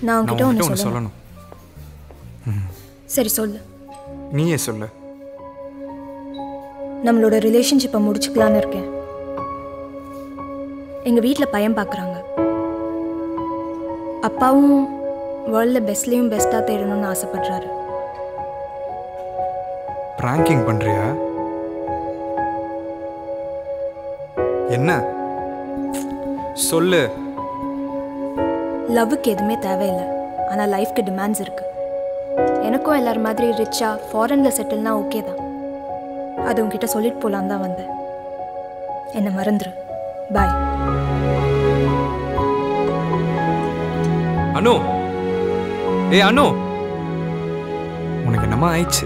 நான் உன்கிட்ட ஒன்று சொல்லணும். சரி சொல்லு. நீயே சொல்லு. நம்மளோட ரிலேஷன்ஷிப்பை முடிச்சுக்கலான்னு இருக்கேன். எங்கள் வீட்டில் பையன் பார்க்குறாங்க அப்பாவும் வேர்ல்டில் பெஸ்ட்லேயும் பெஸ்ட்டாக தேடணும்னு ஆசைப்படுறாரு. ப்ராங்கிங் பண்ணுறியா என்ன? சொல்லு. லவ்வுக்கு எதுவுமே தேவையில்லை. ஆனால் லைஃப்க்கு டிமாண்ட்ஸ் இருக்குது எனக்கும் எல்லார் மாதிரி ரிச்சா ஃபாரினில் செட்டில்னா ஓகே தான். அது உங்ககிட்ட சொல்லிட்டு போகலான்னு தான் வந்தேன். என்னை மறந்துரு. பாய் அனு! ஏய் அனு! உனக்கு என்னமா ஆயிடுச்சு.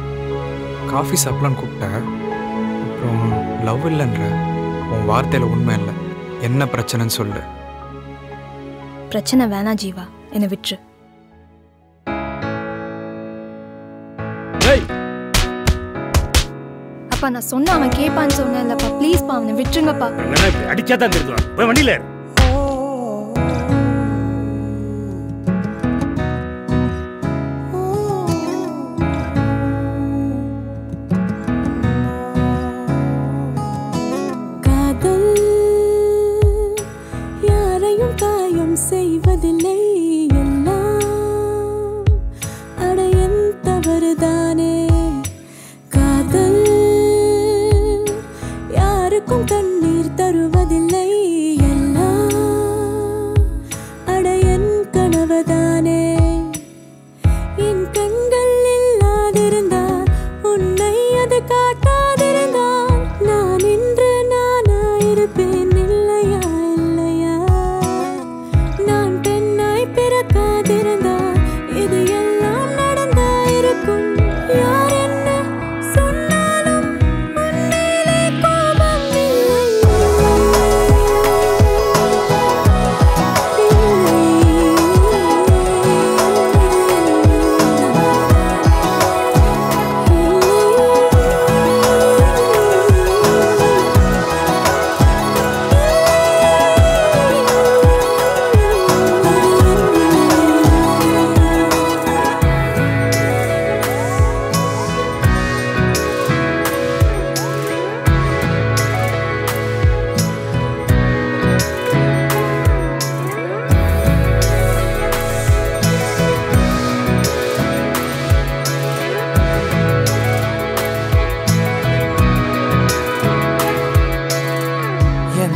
காஃபி சாப்பிடலான்னு கூப்பிட்ட. அப்புறம் லவ் இல்லைன்ற. உன் வார்த்தையில் உண்மை இல்லை. என்ன பிரச்சனைன்னு சொல்லு. பிரச்சனை வேணாம் ஜீவா. என்னை விட்டுரு அப்பா நான் சொன்ன அவன் கேட்பான்னு சொன்னேன் இல்லப்பா ப்ளீஸ்ப்பா அவனை விட்டுருங்கப்பா இல்லைன்னா இப்படி அடிச்சா தான் திருத்துவான் போய் வண்டியில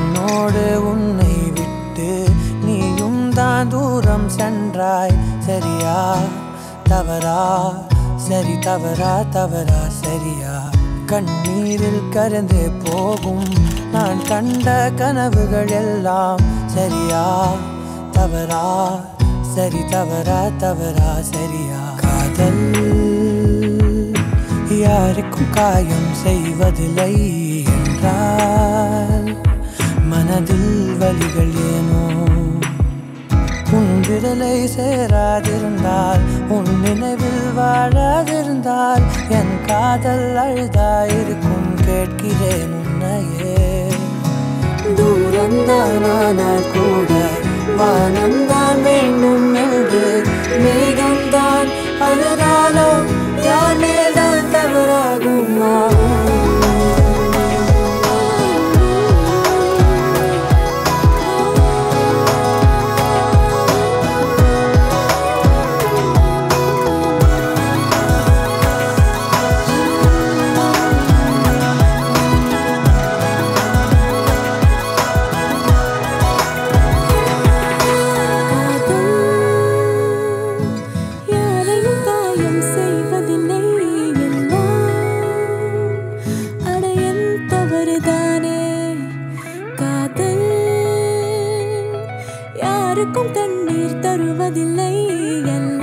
என்னோடு உன்னை விட்டு நீயும் தான் தூரம் சென்றாய். சரியா? தவறா? சரி தவறா தவறா சரியா? கண்ணீரில் கறந்து போகும் நான் கண்ட கனவுகள் எல்லாம் சரியா? தவறா? சரி தவறா தவறா சரியா? காதல் யாருக்கும் காயம் செய்வதில்லை என்றால் மனதில் வழிகள் ஏனோ? உன் விரலை சேராதிருந்தால் உன் நினைவில் வாழாதிருந்தால் என் காதல் அழுதாயிருக்கும் கேட்கிறேன் உன்னையே. தூரந்தானால் கூட வானம்தான் வேண்டும் என்று மேகம்தான் அதுதானோ யார் மேல்தான் தவறாகும்? யாருக்கும் தண்ணீர் தருவதில்லை. எல்லாம்